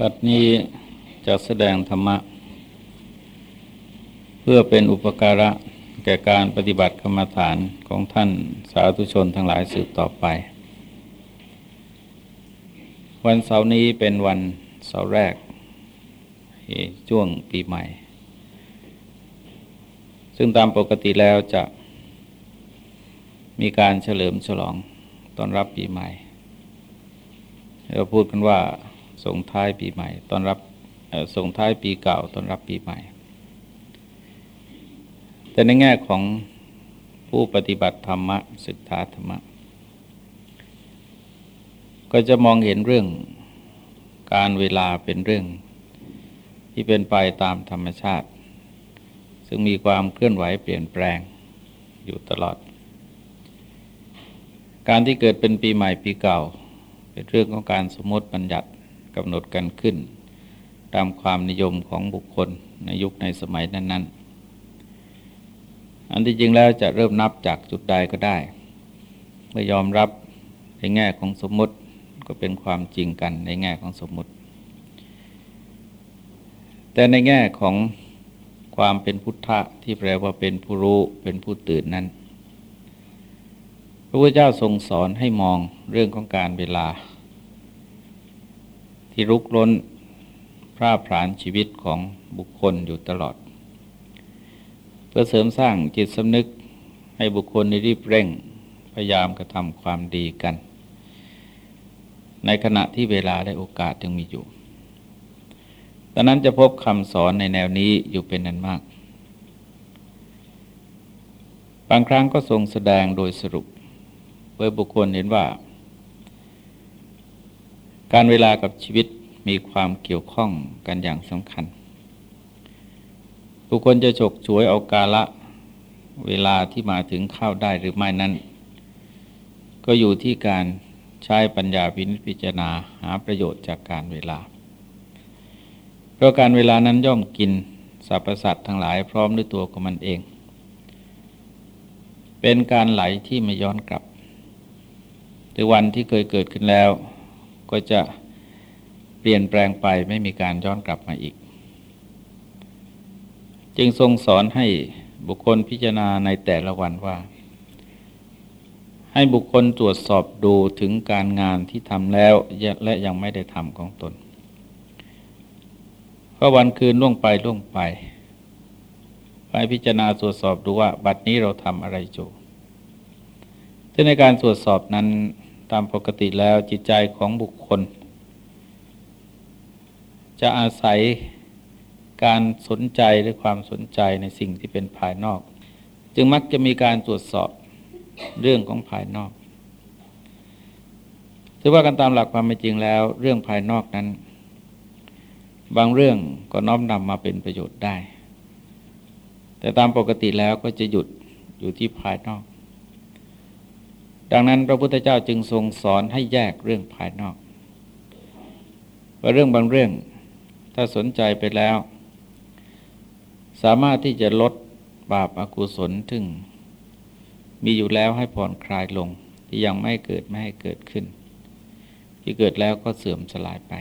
บัดนี้จะแสดงธรรมะ เพื่อเป็นอุปการะแก่การปฏิบัติกรรมฐานของท่านสาธุชนทั้งหลายสืบต่อไป วันเสาร์นี้เป็นวันเสาร์แรกช่วงปีใหม่ ซึ่งตามปกติแล้วจะมีการเฉลิมฉลองต้อนรับปีใหม่เราพูดกันว่า ส่งท้ายปีใหม่ตอนรับส่งท้ายปีเก่าตอนรับปีใหม่ แต่ในแง่ของผู้ปฏิบัติธรรมะศึกษาธรรมะ ก็จะมองเห็นเรื่องการเวลาเป็นเรื่อง ที่เป็นไปตามธรรมชาติ ซึ่งมีความเคลื่อนไหวเปลี่ยนแปลงอยู่ตลอด การที่เกิดเป็นปีใหม่ปีเก่า เป็นเรื่องของการสมมติบัญญัติ กำหนดกันขึ้น ตามความนิยมของบุคคลในยุคในสมัยนั้น ๆ อันที่จริงแล้วจะเริ่มนับจากจุดใดก็ได้เมื่อยอมรับในแง่ของสมมติก็เป็นความจริงกันในแง่ของสมมติ แต่ในแง่ของความเป็นพุทธะที่แปลว่าเป็นผู้รู้เป็นผู้ตื่นนั้น พระพุทธเจ้าทรงสอนให้มองเรื่องของการเวลา ที่รุกล้นพร่าพรานชีวิตของบุคคลอยู่ตลอด เพื่อเสริมสร้างจิตสำนึกให้บุคคลในรีบเร่งพยายามกระทำความดีกัน ในขณะที่เวลาและโอกาสยังมีอยู่ดังนั้นจะพบคำสอนในแนวนี้อยู่เป็นนันมาก บางครั้งก็ทรงแสดงโดยสรุปเพื่อบุคคลเห็นว่า การเวลากับชีวิตมีความเกี่ยวข้องกันอย่างสำคัญ บุคคลจะฉกฉวยเอากาละเวลาที่มาถึงเข้าได้หรือไม่นั้น ก็อยู่ที่การใช้ปัญญาพินิจพิจารณาหาประโยชน์จากการเวลา เพราะการเวลานั้นย่อมกินสรรพสัตว์ทั้งหลายพร้อมด้วยตัวของมันเอง เป็นการไหลที่ไม่ย้อนกลับหรือวันที่เคยเกิดขึ้นแล้ว ก็จะเปลี่ยนแปลงไปไม่มีการย้อนกลับมาอีก จึงทรงสอนให้บุคคลพิจารณาในแต่ละวันว่า ให้บุคคลตรวจสอบดูถึงการงานที่ทำแล้วและยังไม่ได้ทำของตนเพราะวันคืนล่วงไปล่วงไปไปพิจารณาตรวจสอบดูว่า บัดนี้เราทำอะไรอยู่ซึ่งในการตรวจสอบนั้น ตามปกติแล้วจิตใจของบุคคล จะอาศัยการสนใจหรือความสนใจในสิ่งที่เป็นภายนอก จึงมักจะมีการตรวจสอบเรื่องของภายนอกถือว่ากันตามหลักความเป็นจริงแล้ว เรื่องภายนอกนั้น บางเรื่องก็น้อมนำมาเป็นประโยชน์ได้ แต่ตามปกติแล้วก็จะหยุดอยู่ที่ภายนอก ดังนั้นพระพุทธเจ้าจึงทรงสอนให้แยกเรื่องภายนอก ว่าเรื่องบางเรื่องถ้าสนใจไปแล้ว สามารถที่จะลดบาปอากุศลถึงมีอยู่แล้วให้ผ่อนคลายลงที่ยังไม่เกิดไม่ให้เกิดขึ้น ที่เกิดแล้วก็เสื่อมสลายไป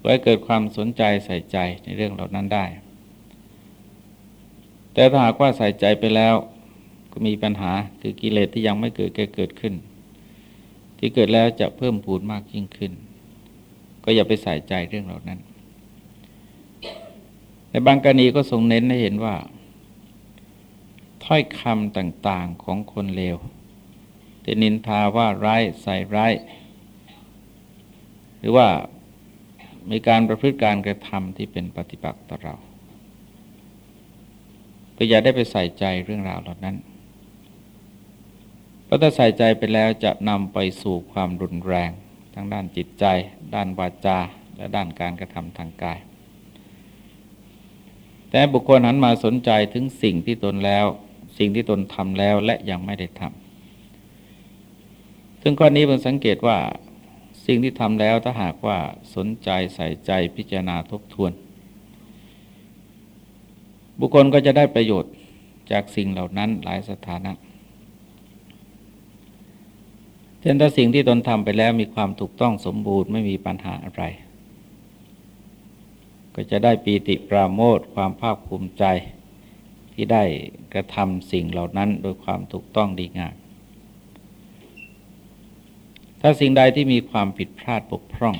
ไว้เกิดความสนใจใส่ใจในเรื่องเหล่านั้นได้ แต่ถ้าหากว่าใส่ใจไปแล้ว ก็มีปัญหาคือกิเลสที่ยังไม่เกิดแก่เกิดขึ้น ที่เกิดแล้วจะเพิ่มพูนมากยิ่งขึ้น ก็อย่าไปใส่ใจเรื่องเหล่านั้น ในบางกรณีก็ทรงเน้นให้เห็นว่า ถ้อยคำต่างๆของคนเลวจะนินทาว่าร้ายใส่ร้าย หรือว่ามีการประพฤติการกระทำที่เป็นปฏิปักษ์ต่อเราก็อย่าได้ไปใส่ใจเรื่องราวเหล่านั้น ราะถ้าใส่ใจไปแล้วจะนำไปสู่ความรุนแรง ทั้งด้านจิตใจ ด้านวาจา และด้านการกระทำทางกาย แต่บุคคลหันมาสนใจถึงสิ่งที่ตนแล้ว สิ่งที่ตนทำแล้วและยังไม่ได้ทำซึ่งข้อนี้ผมสังเกตว่าสิ่งที่ทำแล้วถ้าหากว่าสนใจใส่ใจพิจารณาทบทวน บุคคลก็จะได้ประโยชน์จากสิ่งเหล่านั้นหลายสถานะ เช่นถ้าสิ่งที่ตนทำไปแล้วมีความถูกต้องสมบูรณ์ไม่มีปัญหาอะไร ก็จะได้ปีติปราโมทความภาคภูมิใจที่ได้กระทำสิ่งเหล่านั้นโดยความถูกต้องดีงาม ถ้าสิ่งใดที่มีความผิดพลาดบกพร่อง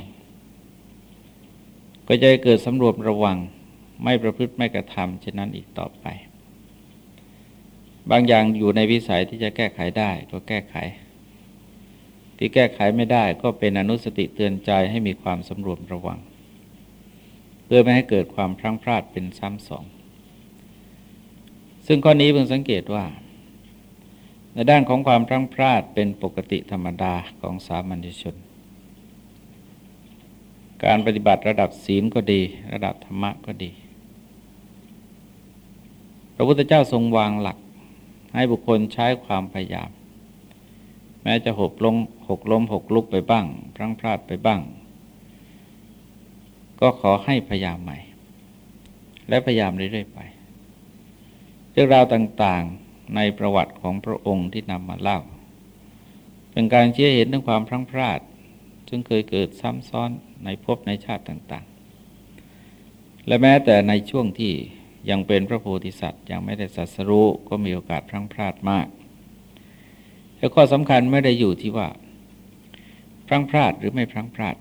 ก็จะเกิดสำรวมระวังไม่ประพฤติไม่กระทำเช่นนั้นอีกต่อไป บางอย่างอยู่ในวิสัยที่จะแก้ไขได้ก็แก้ไข ที่แก้ไขไม่ได้ก็เป็นอนุสติเตือนใจให้มีความสำรวมระวัง เพื่อไม่ให้เกิดความพลั้งพลาดเป็นซ้ำสอง ซึ่งข้อนี้เพิ่งสังเกตว่า ในด้านของความพลั้งพลาดเป็นปกติธรรมดาของสามัญชน การปฏิบัติระดับศีลก็ดี ระดับธรรมะก็ดี พระพุทธเจ้าทรงวางหลักให้บุคคลใช้ความพยายาม แม้จะหกล้มหกล้มหกลุกไปบ้าง พลั้งพลาดไปบ้าง ก็ขอให้พยายามใหม่ และพยายามเรื่อยๆไป เรื่องราวต่างๆในประวัติของพระองค์ที่นำมาเล่า เป็นการเชื่อเห็นถึงความพลั้งพลาด ซึ่งเคยเกิดซ้ำซ้อนในภพในชาติต่างๆ และแม้แต่ในช่วงที่ยังเป็นพระโพธิสัตว์ยังไม่ได้สัสรู้ก็มีโอกาสพลั้งพลาดมาก แต่ข้อสำคัญไม่ได้อยู่ที่ว่า พลังพลาดหรือไม่พลังพลาด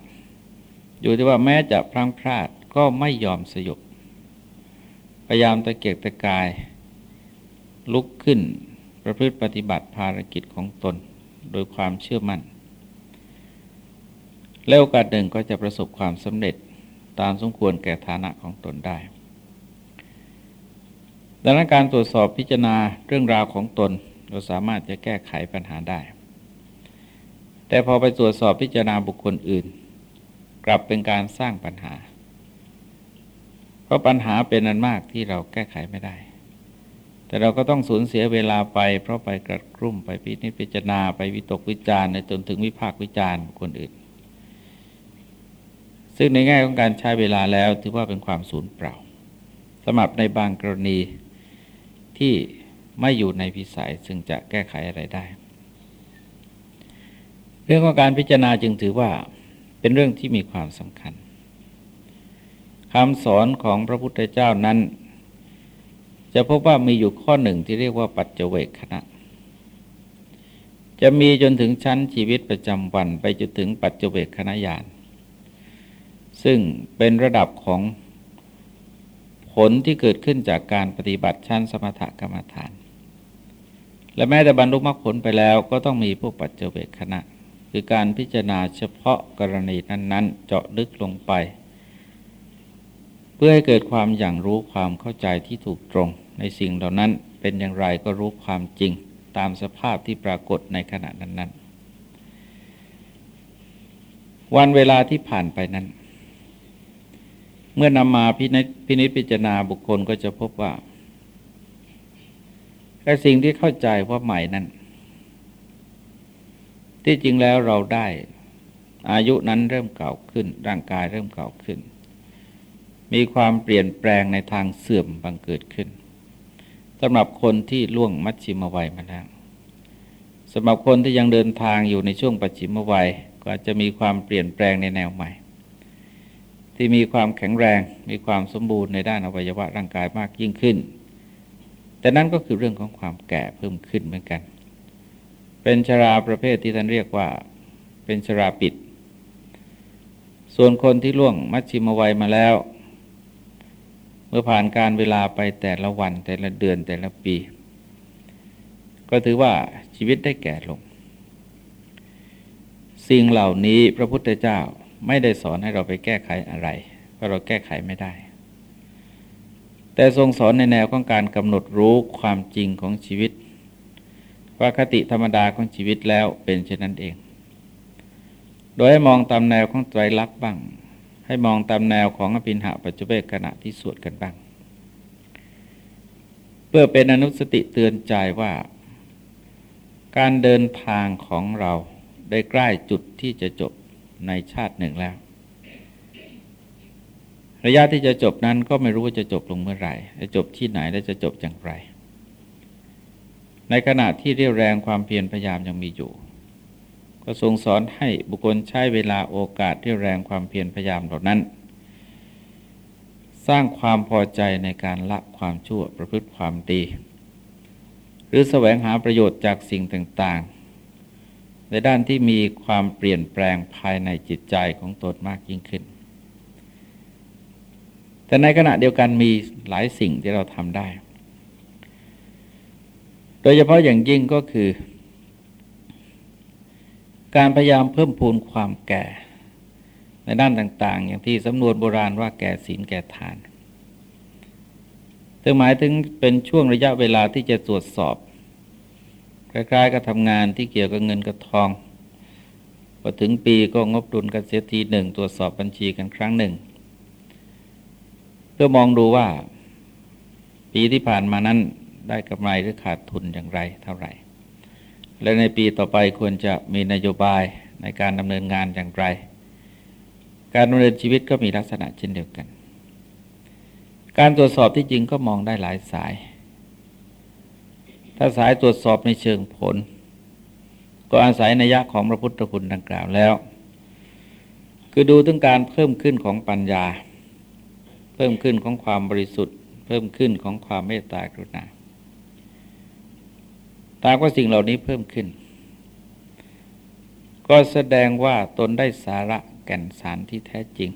อยู่ที่ว่าแม้จะพลังพลาดก็ไม่ยอมสยบพยายามตะเกียกตะกาย ลุกขึ้นประพฤติปฏิบัติภารกิจของตน โดยความเชื่อมั่น แล้วโอกาสหนึ่งก็จะประสบความสำเร็จตามสมควรแก่ฐานะของตนได้ ดังนั้นการตรวจสอบพิจารณาเรื่องราวของตน เราสามารถจะแก้ไขปัญหาได้ แต่พอไปตรวจสอบพิจารณาบุคคลอื่น กลับเป็นการสร้างปัญหา เพราะปัญหาเป็นอันมากที่เราแก้ไขไม่ได้ แต่เราก็ต้องสูญเสียเวลาไป เพราะไปกระกรุ่มไปพิจิตพิจารณาไปวิตกวิจารณ์จนถึงวิพากวิจารณ์บุคคลอื่น ซึ่งในแง่ของการใช้เวลาแล้วถือว่าเป็นความสูญเปล่าสำหรับในบางกรณีที่ ไม่อยู่ในพิสัยซึ่งจะแก้ไขอะไรได้ เรื่องของการพิจารณาจึงถือว่าเป็นเรื่องที่มีความสำคัญคำสอนของพระพุทธเจ้านั้น จะพบว่ามีอยู่ข้อหนึ่งที่เรียกว่าปัจเจเวกขณะ จะมีจนถึงชั้นชีวิตประจำวันไปจนถึงปัจเจเวกขณะญาณซึ่งเป็นระดับของผลที่เกิดขึ้นจากการปฏิบัติชั้นสมถกรรมฐาน และแม้แต่บรรลุมรรคผลไปแล้วก็ต้องมีพวกปัจเจเวกขณะ คือการพิจารณาเฉพาะกรณีนั้น ๆ เจาะลึกลงไป เพื่อให้เกิดความอย่างรู้ความเข้าใจที่ถูกตรง ในสิ่งเหล่านั้นเป็นอย่างไรก็รู้ความจริงตามสภาพที่ปรากฏในขณะนั้น ๆ วันเวลาที่ผ่านไปนั้น เมื่อนำมาพินิจพิจารณาบุคคลก็จะพบว่า แต่สิ่งที่เข้าใจว่าใหม่นั้นที่จริงแล้วเราได้อายุนั้นเริ่มเก่าขึ้น ร่างกายเริ่มเก่าขึ้น มีความเปลี่ยนแปลงในทางเสื่อมบังเกิดขึ้นสำหรับคนที่ล่วงมัชชิมวัยมาแล้วสำหรับคนที่ยังเดินทางอยู่ในช่วงปัจฉิมวัยก็จะมีความเปลี่ยนแปลงในแนวใหม่ ที่มีความแข็งแรง มีความสมบูรณ์ในด้านอวัยวะร่างกายมากยิ่งขึ้น แต่นั่นก็คือเรื่องของความแก่เพิ่มขึ้นเหมือนกัน เป็นชราประเภทที่ท่านเรียกว่า เป็นชราปิด ส่วนคนที่ล่วงมัชชิมวัยมาแล้ว เมื่อผ่านการเวลาไปแต่ละวันแต่ละเดือนแต่ละปี ก็ถือว่าชีวิตได้แก่ลง สิ่งเหล่านี้พระพุทธเจ้าไม่ได้สอนให้เราไปแก้ไขอะไร เพราะเราแก้ไขไม่ได้ แต่ทรงสอนในแนวของการกำหนดรู้ความจริงของชีวิต ว่าคติธรรมดาของชีวิตแล้วเป็นเช่นนั้นเอง โดยให้มองตามแนวของไตรลักษณ์บ้าง ให้มองตามแนวของอภินหาปัจจุเบกขณะที่สวดกันบ้าง เพื่อเป็นอนุสติเตือนใจว่า การเดินทางของเราได้ใกล้จุดที่จะจบในชาติหนึ่งแล้ว ระยะที่จะจบนั้นก็ไม่รู้ว่าจะจบลงเมื่อไหร่ จะจบที่ไหนและจะจบอย่างไร ในขณะที่เรียวแรงความเพียรพยายามยังมีอยู่ ก็ทรงสอนให้บุคคลใช้เวลาโอกาสเรียวแรงความเพียรพยายามเหล่านั้น สร้างความพอใจในการละความชั่วประพฤติความดี หรือแสวงหาประโยชน์จากสิ่งต่างๆ ในด้านที่มีความเปลี่ยนแปลงภายในจิตใจของตนมากยิ่งขึ้น แต่ในขณะเดียวกันมีหลายสิ่งที่เราทำได้ โดยเฉพาะอย่างยิ่งก็คือ การพยายามเพิ่มพูนความแก่ ในด้านต่าง ๆ อย่างที่สำนวนโบราณว่าแก่ศีลแก่ทานซึ่งหมายถึงเป็นช่วงระยะเวลาที่จะตรวจสอบ คล้ายๆกับทำงานที่เกี่ยวกับเงินกับทองพอถึงปีก็งบดุลกันเสียทีหนึ่งตรวจสอบบัญชีกันครั้งหนึ่ง พื่อมองดูว่า ปีที่ผ่านมานั้นได้กำไรหรือขาดทุนอย่างไรเท่าไหร่ และในปีต่อไปควรจะมีนโยบายในการดำเนินงานอย่างไร การดำเนินชีวิตก็มีลักษณะเช่นเดียวกัน การตรวจสอบที่จริงก็มองได้หลายสาย ถ้าสายตรวจสอบในเชิงผล ก็อาศัยนัยยะของพระพุทธคุณดังกล่าวแล้ว คือดูถึงการเพิ่มขึ้นของปัญญา พิ่มขึ้นของความบริสุทธิ์ เพิ่มขึ้นของความเมตตากรุณาตามว่าสิ่งเหล่านี้เพิ่มขึ้น ก็แสดงว่าตนได้สาระแก่นสารที่แท้จริง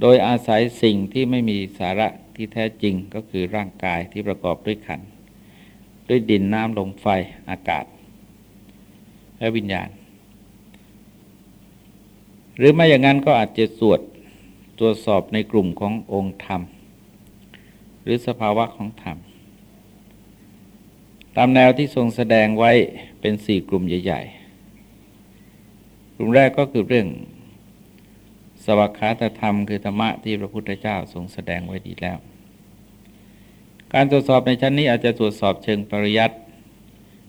โดยอาศัยสิ่งที่ไม่มีสาระที่แท้จริงก็คือร่างกายที่ประกอบด้วยขัน ด้วยดินน้ำลมไฟอากาศ และวิญญาณ หรือไม่อย่างนั้นก็อาจจะสวด ตรวจสอบในกลุ่มขององค์ธรรม หรือสภาวะของธรรม ตามแนวที่ทรงแสดงไว้เป็นสี่กลุ่มใหญ่ ๆ กลุ่มแรกก็คือเรื่อง สวัสดิธรรมคือธรรมะที่พระพุทธเจ้าทรงแสดงไว้ดีแล้ว การตรวจสอบในชั้นนี้อาจจะตรวจสอบเชิงปริยัติ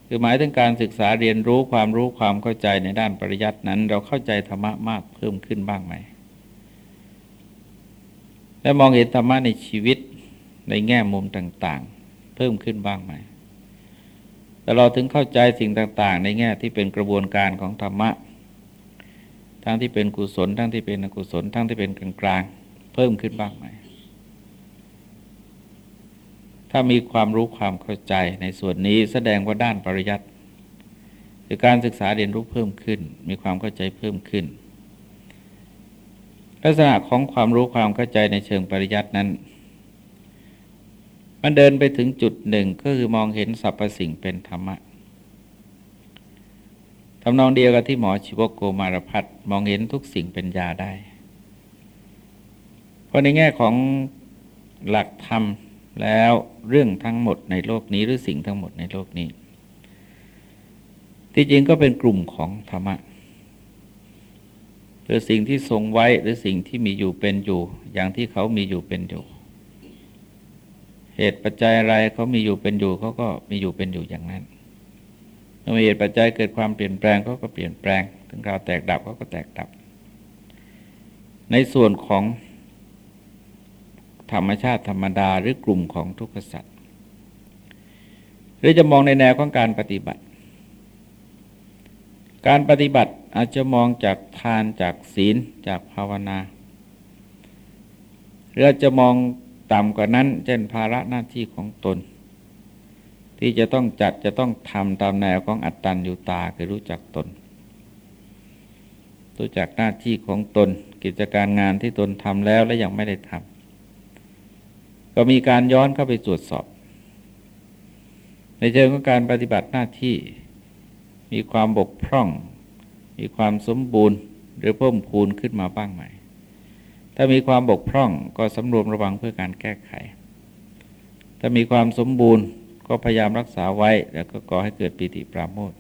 คือหมายถึงการศึกษาเรียนรู้ความรู้ความเข้าใจในด้านปริยัตินั้น เราเข้าใจธรรมะมากเพิ่มขึ้นบ้างไหม และมองเห็นธรรมะในชีวิตในแง่มุมต่าง ๆ เพิ่มขึ้นบ้างไหมแต่เราถึงเข้าใจสิ่งต่าง ๆ ในแง่ที่เป็นกระบวนการของธรรมะ ทั้งที่เป็นกุศล ทั้งที่เป็นอกุศล ทั้งที่เป็นกลางกลางเพิ่มขึ้นบ้างไหม ถ้ามีความรู้ความเข้าใจในส่วนนี้แสดงว่าด้านปริยัติคือการศึกษาเรียนรู้เพิ่มขึ้น มีความเข้าใจเพิ่มขึ้น ลักษณะของความรู้ความเข้าใจในเชิงปริยัตินั้น มันเดินไปถึงจุดหนึ่งก็คือมองเห็นสรรพสิ่งเป็นธรรมะทำนองเดียวกับที่หมอชีวโกมารพัฒมองเห็นทุกสิ่งเป็นยาได้ เพราะในแง่ของหลักธรรมแล้วเรื่องทั้งหมดในโลกนี้หรือสิ่งทั้งหมดในโลกนี้ ที่จริงก็เป็นกลุ่มของธรรมะ หรือสิ่งที่ทรงไว้หรือสิ่งที่มีอยู่เป็นอยู่ อย่างที่เขามีอยู่เป็นอยู่ เหตุปัจจัยอะไรเขามีอยู่เป็นอยู่เขาก็มีอยู่เป็นอยู่อย่างนั้นมื่อเหตุปัจจัยเกิดความเปลี่ยนแปลงเขาก็เปลี่ยนแปลง ถึงคราวแตกดับเขาก็แตกดับ ในส่วนของธรรมชาติธรรมดาหรือกลุ่มของทุกขสัตว์หรือจะมองในแนวของการปฏิบัติ การปฏิบัติ อาจจะมองจากทานจากศีลจากภาวนาหรือจะมองต่ำกว่านั้น เช่นภาระหน้าที่ของตน ที่จะต้องจัดจะต้องทำตามแนวของอัตตันยูตาคือรู้จักตน รู้จักหน้าที่ของตน กิจการงานที่ตนทำแล้วและยังไม่ได้ทำก็มีการย้อนเข้าไปตรวจสอบ ในเชิงของการปฏิบัติหน้าที่มีความบกพร่อง มีความสมบูรณ์หรือเพิ่มพูนขึ้นมาบ้างไหมถ้ามีความบกพร่องก็สำรวมระวังเพื่อการแก้ไข ถ้ามีความสมบูรณ์ก็พยายามรักษาไว้ แล้วก็ก่อให้เกิดปิติปราโมท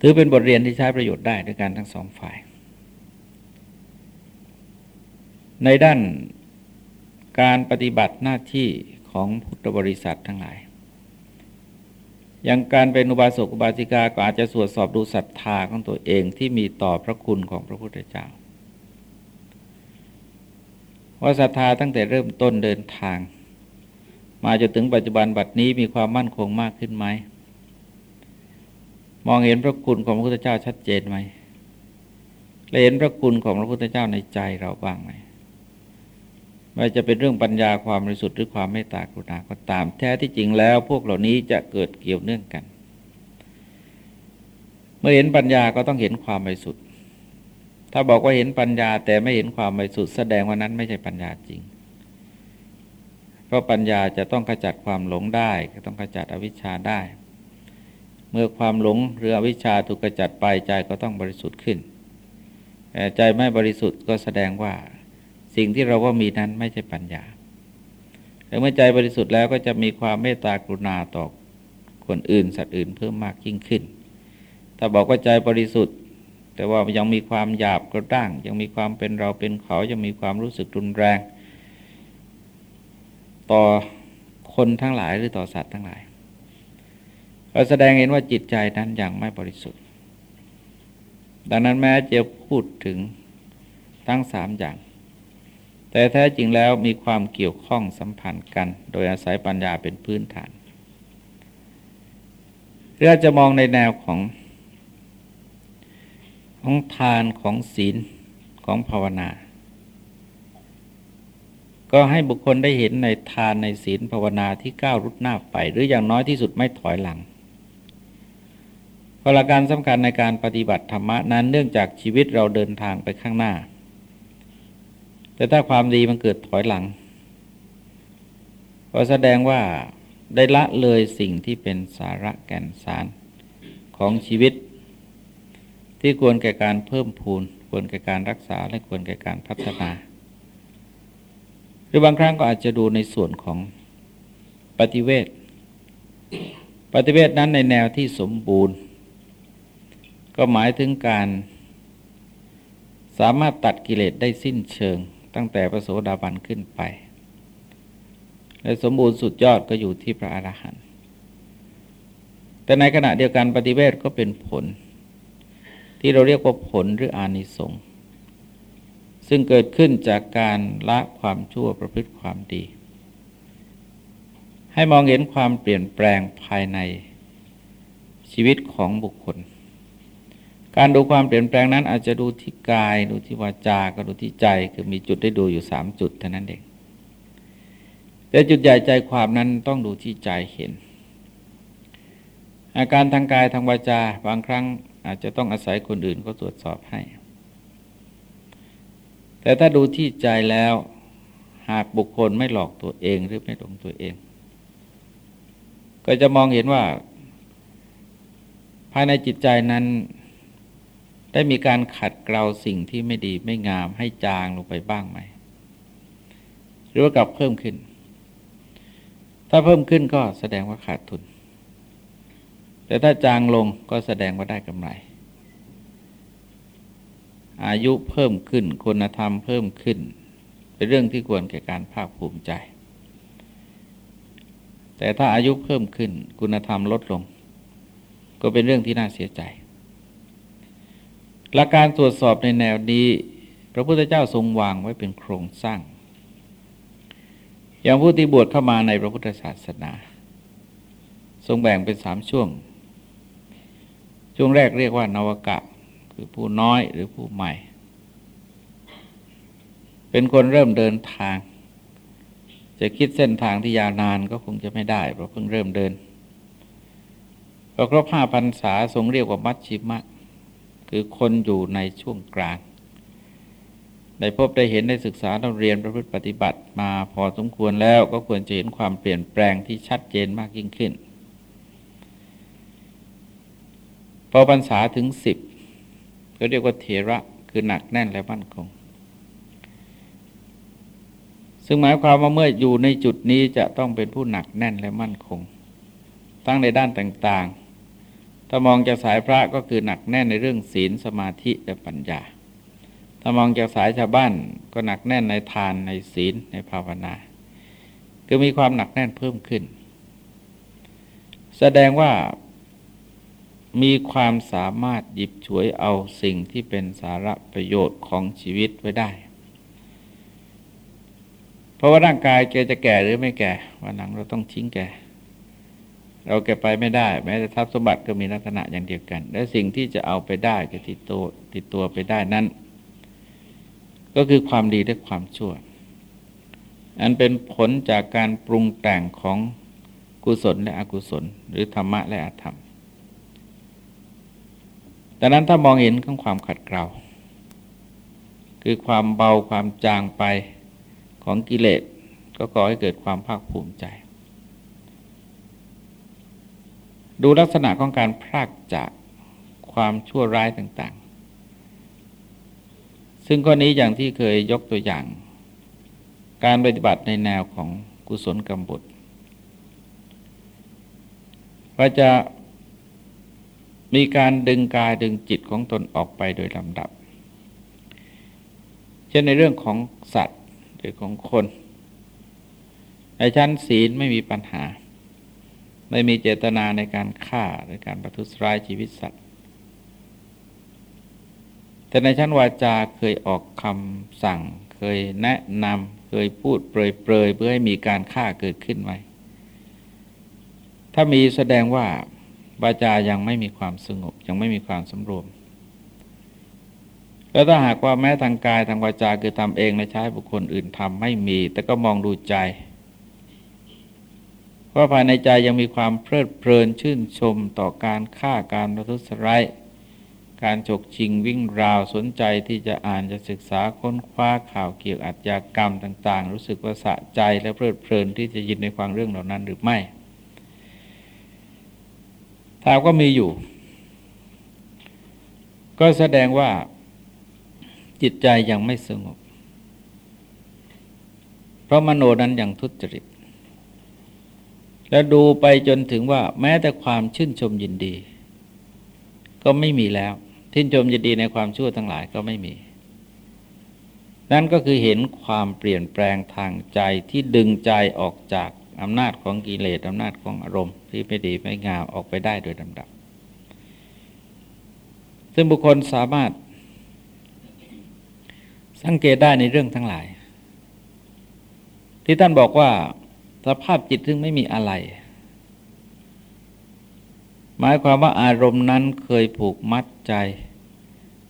ถือเป็นบทเรียนที่ใช้ประโยชน์ได้ด้วยกันทั้งสองฝ่าย ในด้านการปฏิบัติหน้าที่ของพุทธบริษัททั้งหลาย อย่างการเป็นอุบาสกอุบาสิกาก็อาจจะตรวจสอบดูศรัทธาของตัวเองที่มีต่อพระคุณของพระพุทธเจ้า ว่าศรัทธาตั้งแต่เริ่มต้นเดินทาง มาจนถึงปัจจุบันบัดนี้มีความมั่นคงมากขึ้นไหม มองเห็นพระคุณของพระพุทธเจ้าชัดเจนไหมและเห็นพระคุณของพระพุทธเจ้าในใจเราบ้างไหม ว่จะเป็นเรื่องปัญญาความบริสุทธิ์หรือความเมตตากรุณาก็ตามแท้ที่จริงแล้ว พวกเหล่านี้จะเกิดเกี่ยวเนื่องกัน เมื่อเห็นปัญญาก็ต้องเห็นความบริสุทธิ์ถ้าบอกว่าเห็นปัญญาแต่ไม่เห็นความบริสุทธิ์แสดงว่านั้นไม่ใช่ปัญญาจริง เพราะปัญญาจะต้องขจัดความหลงได้ ก็ต้องขจัดอวิชชาได้ เมื่อความหลงหรืออวิชชาถูกขจัดไปใจก็ต้องบริสุทธิ์ขึ้นแต่ใจไม่บริสุทธิ์ก็แสดงว่า สิ่งที่เราว่ามีนั้นไม่ใช่ปัญญาแต่เมื่อใจบริสุทธิ์แล้วก็จะมีความเมตตากรุณาต่อคนอื่นสัตว์อื่นเพิ่มมากยิ่งขึ้น ถ้าบอกว่าใจบริสุทธิ์ แต่ว่ายังมีความหยาบกระด้าง ยังมีความเป็นเราเป็นเขายังมีความรู้สึกรุนแรง ต่อคนทั้งหลายหรือต่อสัตว์ทั้งหลายเราแสดงเห็นว่าจิตใจนั้นยังไม่บริสุทธิ์ ดังนั้นแม้จะพูดถึงทั้งสามอย่าง แต่แท้จริงแล้วมีความเกี่ยวข้องสัมพันธ์กัน โดยอาศัยปัญญาเป็นพื้นฐานหรือจะมองในแนวของของทานของศีลของภาวนา ก็ให้บุคคลได้เห็นในทานในศีลภาวนาที่ก้าวรุดหน้าไป หรืออย่างน้อยที่สุดไม่ถอยหลังหลักการสำคัญในการปฏิบัติธรรมนั้นเนื่องจากชีวิตเราเดินทางไปข้างหน้า แต่ถ้าความดีมันเกิดถอยหลังก็แสดงว่าได้ละเลยสิ่งที่เป็นสาระแก่นสารของชีวิต ที่ควรแก่การเพิ่มพูน ควรแก่การรักษาและควรแก่การพัฒนาหรือบางครั้งก็อาจจะดูในส่วนของปฏิเวทปฏิเวทนั้นในแนวที่สมบูรณ์ ก็หมายถึงการสามารถตัดกิเลสได้สิ้นเชิง ตั้งแต่พระโสดาบันขึ้นไป และสมบูรณ์สุดยอดก็อยู่ที่พระอรหันต์แต่ในขณะเดียวกันปฏิเวทก็เป็นผล ที่เราเรียกว่าผลหรืออานิสงส์ซึ่งเกิดขึ้นจากการละความชั่วประพฤติความดี ให้มองเห็นความเปลี่ยนแปลงภายในชีวิตของบุคคล การดูความเปลี่ยนแปลงนั้นอาจจะดูที่กายดูที่วาจาก็ดูที่ใจคือมีจุดได้ดูอยู่สามจุดเท่านั้นเองแต่จุดใหญ่ใจความนั้นต้องดูที่ใจเห็น อาการทางกายทางวาจาบางครั้งอาจจะต้องอาศัยคนอื่นก็ตรวจสอบให้ แต่ถ้าดูที่ใจแล้วหากบุคคลไม่หลอกตัวเองหรือไม่หลงตัวเอง ก็จะมองเห็นว่า ภายในจิตใจนั้น ได้มีการขัดเกลาสิ่งที่ไม่ดีไม่งามให้จางลงไปบ้างไหม หรือว่ากลับเพิ่มขึ้น ถ้าเพิ่มขึ้นก็แสดงว่าขาดทุน แต่ถ้าจางลงก็แสดงว่าได้กำไร อายุเพิ่มขึ้น คุณธรรมเพิ่มขึ้น เป็นเรื่องที่ควรแก่การภาคภูมิใจ แต่ถ้าอายุเพิ่มขึ้น คุณธรรมลดลง ก็เป็นเรื่องที่น่าเสียใจ หลักการตรวจสอบในแนวนี้ พระพุทธเจ้าทรงวางไว้เป็นโครงสร้าง อย่างผู้ที่บวชเข้ามาในพระพุทธศาสนา ทรงแบ่งเป็นสามช่วง ช่วงแรกเรียกว่านวกะ คือผู้น้อยหรือผู้ใหม่ เป็นคนเริ่มเดินทาง จะคิดเส้นทางที่ยาวนานก็คงจะไม่ได้ เพราะเพิ่งเริ่มเดินพอครบห้าพันษาทรงเรียกว่ามัชชิมะ คือคนอยู่ในช่วงกลาง ได้พบได้เห็นได้ศึกษาเราเรียนประพฤติปฏิบัติมาพอสมควรแล้วก็ควรจะเห็นความเปลี่ยนแปลงที่ชัดเจนมากยิ่งขึ้น พอพรรษาถึงสิบก็เรียกว่าเทระคือหนักแน่นและมั่นคง ซึ่งหมายความว่าเมื่ออยู่ในจุดนี้จะต้องเป็นผู้หนักแน่นและมั่นคงตั้งในด้านต่างๆ ถ้ามองจากสายพระก็คือหนักแน่นในเรื่องศีลสมาธิและปัญญา ถ้ามองจากสายชาวบ้านก็หนักแน่นในทานในศีลในภาวนา คือมีความหนักแน่นเพิ่มขึ้น แสดงว่ามีความสามารถหยิบฉวยเอาสิ่งที่เป็นสาระประโยชน์ของชีวิตไว้ได้ เพราะว่าร่างกายแกจะแก่หรือไม่แก่ วันหลังเราต้องทิ้งแก่ เราเก็บไปไม่ได้ แม้แต่ทรัพย์สมบัติก็มีลักษณะอย่างเดียวกัน และสิ่งที่จะเอาไปได้ก็ติดตัวติดตัวไปได้นั้น ก็คือความดีและความชั่ว อันเป็นผลจากการปรุงแต่งของกุศลและอกุศล หรือธรรมะและอธรรมดังนั้นถ้ามองเห็นของความขัดเกลาคือความเบาความจางไปของกิเลสก็ก่อให้เกิดความภาคภูมิใจ ดูลักษณะของการพรากจากความชั่วร้ายต่าง ๆ ซึ่งข้อนี้อย่างที่เคยยกตัวอย่าง การปฏิบัติในแนวของกุศลกรรมบุตรว่าจะมีการดึงกายดึงจิตของตนออกไปโดยลำดับ เช่นในเรื่องของสัตว์หรือของคน ในชั้นศีลไม่มีปัญหา ไม่มีเจตนาในการฆ่าหรือการประทุษร้ายชีวิตสัตว์ แต่ในชั้นวาจาเคยออกคำสั่ง เคยแนะนำเคยพูดเปรยๆเพื่อให้มีการฆ่าเกิดขึ้นไหม ถ้ามีแสดงว่าวาจายังไม่มีความสงบยังไม่มีความสำรวม แล้วถ้าหากว่าแม้ทางกายทางวาจาคือทำเองและใช้บุคคลอื่นทำไม่มี แต่ก็มองดูใจ เพราะภายในใจยังมีความเพลิดเพลินชื่นชมต่อการฆ่าการประทุษร้ายการฉกชิงวิ่งราวสนใจที่จะอ่านจะศึกษาค้นคว้าข่าวเกี่ยวอัจยากรรมต่าง ๆ รู้สึกว่าสะใจและเพลิดเพลินที่จะยินในฟังเรื่องเหล่านั้นหรือไม่ถามก็มีอยู่ ก็แสดงว่าจิตใจยังไม่สงบ เพราะมโนนั้นยังทุจริต แล้วดูไปจนถึงว่าแม้แต่ความชื่นชมยินดี ก็ไม่มีแล้วชื่นชมยินดีในความชั่วทั้งหลายก็ไม่มี นั่นก็คือเห็นความเปลี่ยนแปลงทางใจที่ดึงใจออกจากอำนาจของกิเลสอำนาจของอารมณ์ ที่ไม่ดีไม่งามออกไปได้โดยลำดับ ซึ่งบุคคลสามารถ สังเกตได้ในเรื่องทั้งหลาย ที่ท่านบอกว่า สภาพจิตซึ่งไม่มีอะไร หมายความว่าอารมณ์นั้นเคยผูกมัดใจ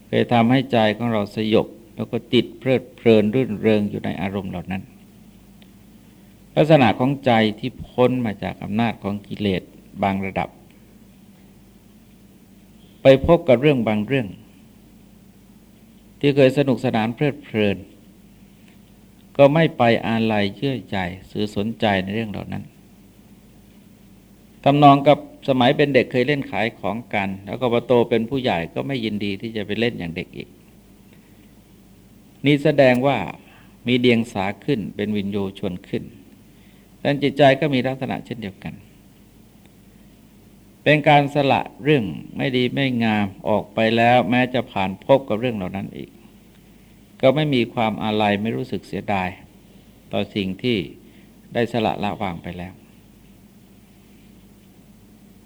เคยทำให้ใจของเราสยบ แล้วก็ติดเพลิดเพลินรื่นเริงอยู่ในอารมณ์เหล่านั้น ลักษณะของใจที่พ้นมาจากอำนาจของกิเลสบางระดับ ไปพบกับเรื่องบางเรื่อง ที่เคยสนุกสนานเพลิดเพลิน ก็ไม่ไปอาลัยเชื่อใจสื่อสนใจในเรื่องเหล่านั้นทำนองกับสมัยเป็นเด็กเคยเล่นขายของกัน แล้วก็พอโตเป็นผู้ใหญ่ก็ไม่ยินดีที่จะไปเล่นอย่างเด็กอีก นี่แสดงว่ามีเดียงสาขึ้นเป็นวินโยชนขึ้นดังจิตใจก็มีลักษณะเช่นเดียวกัน เป็นการสละเรื่องไม่ดีไม่งามออกไปแล้ว แม้จะผ่านพบกับเรื่องเหล่านั้นอีก ก็ไม่มีความอาลัยไม่รู้สึกเสียดาย ต่อสิ่งที่ได้สละละวางไปแล้ว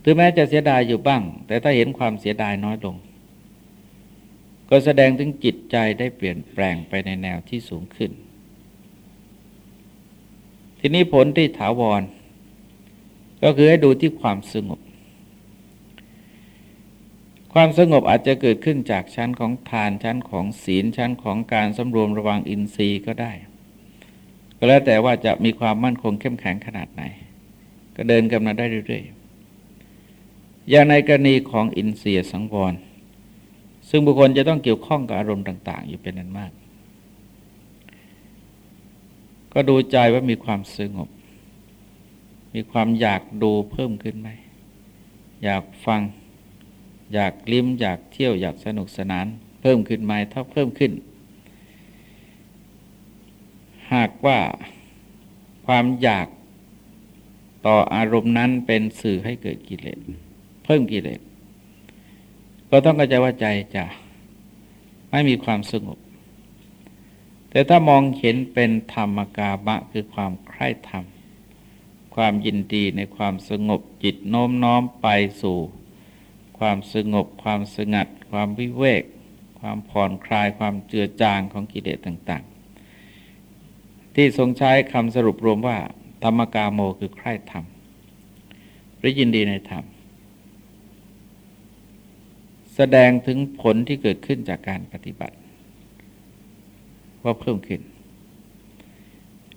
ถึงแม้จะเสียดายอยู่บ้าง แต่ถ้าเห็นความเสียดายน้อยลง ก็แสดงถึงจิตใจได้เปลี่ยนแปลงไปในแนวที่สูงขึ้น ทีนี้ผลที่ถาวร ก็คือให้ดูที่ความสงบ ความสงบอาจจะเกิดขึ้นจากชั้นของทานชั้นของศีลชั้นของการสำรวมระวังอินทรีย์ก็ได้ ก็แล้วแต่ว่าจะมีความมั่นคงเข้มแข็งขนาดไหน ก็เดินกันมาได้เรื่อยๆอย่างในกรณีของอินทรีย์สังวร ซึ่งบุคคลจะต้องเกี่ยวข้องกับอารมณ์ต่าง ๆ อยู่เป็นนั้นมาก ก็ดูใจว่ามีความสงบ มีความอยากดูเพิ่มขึ้นไหมอยากฟัง อยากลิ้มอยากเที่ยวอยากสนุกสนาน เพิ่มขึ้นไหมถ้าเพิ่มขึ้น หากว่าความอยากต่ออารมณ์นั้นเป็นสื่อให้เกิดกิเลสเพิ่มกิเลสก็ต้องกระจายว่าใจจะไม่มีความสงบ แต่ถ้ามองเห็นเป็นธรรมกาบะคือความใคร่ธรรม ความยินดีในความสงบจิตโน้มน้อมไปสู่ ความสงบ ความสงัด ความวิเวก ความผ่อนคลายความเจือจางของกิเลสต่างๆ ที่ทรงใช้คำสรุปรวมว่า ธรรมกาโมคือใคร่ธรรมหรือยินดีในธรรม แสดงถึงผลที่เกิดขึ้นจากการปฏิบัติ ว่าเพิ่มขึ้น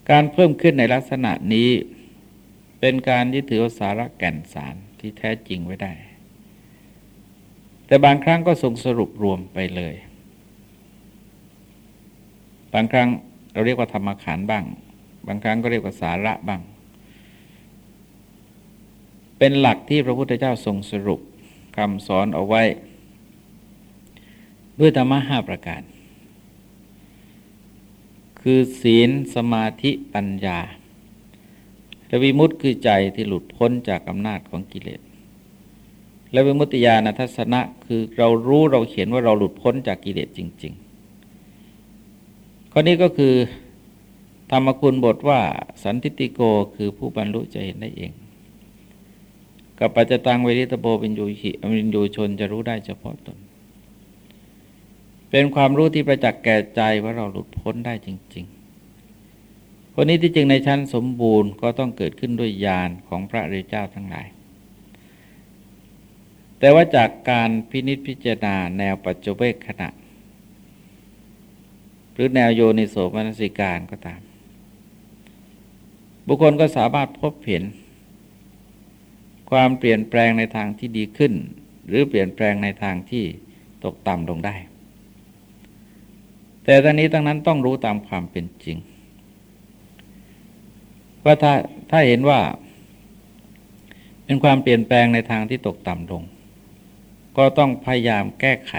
การเพิ่มขึ้นในลักษณะนี้เป็นการยึดถือสาระแก่นสารที่แท้จริงไว้ได้ แต่บางครั้งก็ทรงสรุปรวมไปเลย บางครั้งเราเรียกว่าธรรมขันบ้าง บางครั้งก็เรียกว่าสาระบ้าง เป็นหลักที่พระพุทธเจ้าทรงสรุปคำสอนเอาไว้ ด้วยธรรมะห้าประการ คือศีลสมาธิปัญญาและวิมุตติคือใจที่หลุดพ้นจากอำนาจของกิเลส และวิมุตติญาณทัศนะคือเรารู้เราเห็นว่าเราหลุดพ้นจากกิเลสจริง ๆ ข้อนี้ก็คือ ธรรมคุณบทว่า สันทิติโกคือผู้บรรลุจะเห็นได้เอง กับปัจจตังเวริตโบวินยูหิวินยูชนจะรู้ได้เฉพาะตน เป็นความรู้ที่ประจักษ์แก่ใจว่าเราหลุดพ้นได้จริง ๆ คนนี้ที่จริงในชั้นสมบูรณ์ก็ต้องเกิดขึ้นด้วยญาณของพระเรเจ้าทั้งหลาย แต่ว่าจากการพินิจพิจารณาแนวปัจจุเบกขณะ หรือแนวโยนิโสมนสิการก็ตาม บุคคลก็สามารถพบเห็น ความเปลี่ยนแปลงในทางที่ดีขึ้น หรือเปลี่ยนแปลงในทางที่ตกต่ำลงได้ แต่ตอนนี้ตั้งนั้นต้องรู้ตามความเป็นจริง ว่าถ้าถ้าเห็นว่า เป็นความเปลี่ยนแปลงในทางที่ตกต่ำลง ก็ต้องพยายามแก้ไข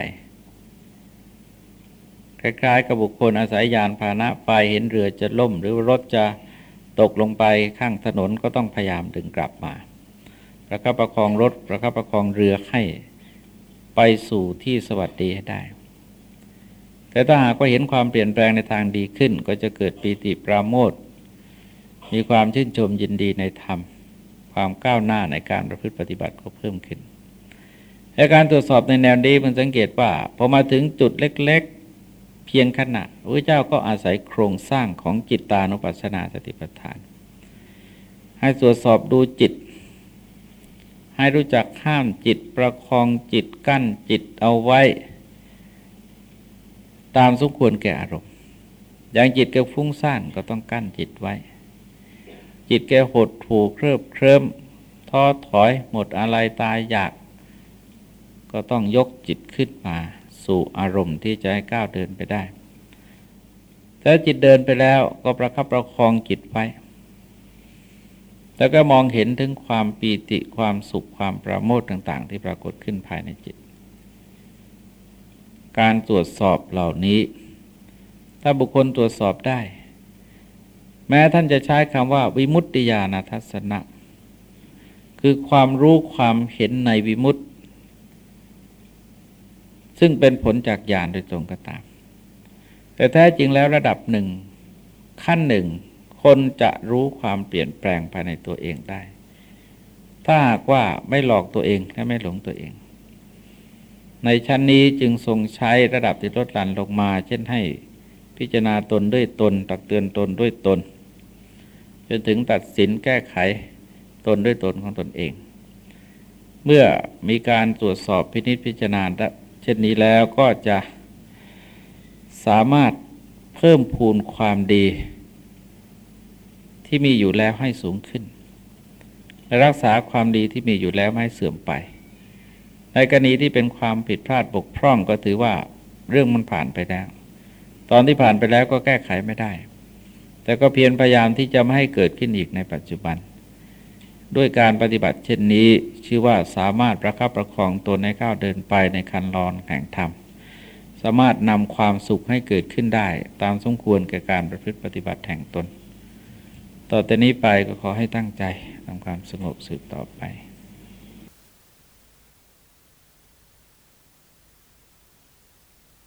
คล้ายๆ กับบุคคลอาศัยยานพาหนะไปเห็นเรือจะล่ม หรือรถจะตกลงไปข้างถนนก็ต้องพยายามดึงกลับมา ประคับประคองรถ ประคับประคองเรือให้ไปสู่ที่สวัสดีให้ได้ แต่ถ้าหากว่าเห็นความเปลี่ยนแปลงในทางดีขึ้น ก็จะเกิดปีติปราโมทมีความชื่นชมยินดีในธรรม ความก้าวหน้าในการประพฤติปฏิบัติก็เพิ่มขึ้น ในการตรวจสอบในแนวนี้มันสังเกตว่าพอมาถึงจุดเล็ก ๆ เพียงขณะพระเจ้าก็อาศัยโครงสร้างของจิตตานุปัสสนาสติปัฏฐาน ให้ตรวจสอบดูจิต ให้รู้จักห้ามจิตประคองจิตกั้นจิตเอาไว้ ตามสมควรแก่อารมณ์ อย่างจิตเกิดฟุ้งซ่านก็ต้องกั้นจิตไว้ จิตแกหดถูกเคริบเคลิ้มท้อถอยหมดอะไรตายอยาก ก็ต้องยกจิตขึ้นมา สู่อารมณ์ที่จะให้ก้าวเดินไปได้ถ้าจิตเดินไปแล้วก็ประคับประคองจิตไว้ แล้วก็มองเห็นถึงความปีติความสุขความประโมทต่าง ๆ ที่ปรากฏขึ้นภายในจิต การตรวจสอบเหล่านี้ ถ้าบุคคลตรวจสอบได้ แม้ท่านจะใช้คำว่า วิมุตติญาณทัศนะ คือความรู้ความเห็นในวิมุตติ ซึ่งเป็นผลจากญาณโดยตรงก็ตาม แต่แท้จริงแล้วระดับหนึ่งขั้นหนึ่ง คนจะรู้ความเปลี่ยนแปลงภายในตัวเองได้ ถ้าหากว่าไม่หลอกตัวเองและไม่หลงตัวเอง ในชั้นนี้จึงทรงใช้ระดับที่ลดหลั่นลงมา เช่นให้พิจารณาตนด้วยตน ตักเตือนตนด้วยตน จนถึงตัดสินแก้ไขตนด้วยตนของตนเอง เมื่อมีการตรวจสอบพินิจพิจารณา เช่นนี้แล้วก็จะสามารถเพิ่มพูนความดี ที่มีอยู่แล้วให้สูงขึ้น และรักษาความดีที่มีอยู่แล้วไม่เสื่อมไป ในกรณีที่เป็นความผิดพลาดบกพร่องก็ถือว่าเรื่องมันผ่านไปแล้ว ตอนที่ผ่านไปแล้วก็แก้ไขไม่ได้ แต่ก็เพียรพยายามที่จะไม่ให้เกิดขึ้นอีกในปัจจุบัน ด้วยการปฏิบัติเช่นนี้ ชื่อว่าสามารถประคับประคองตนในก้าวเดินไปในคันลอนแห่งธรรม สามารถนำความสุขให้เกิดขึ้นได้ ตามสมควรแก่การประพฤติปฏิบัติแห่งตน ต่อแต่นี้ไปก็ขอให้ตั้งใจทำความสงบสืบต่อไป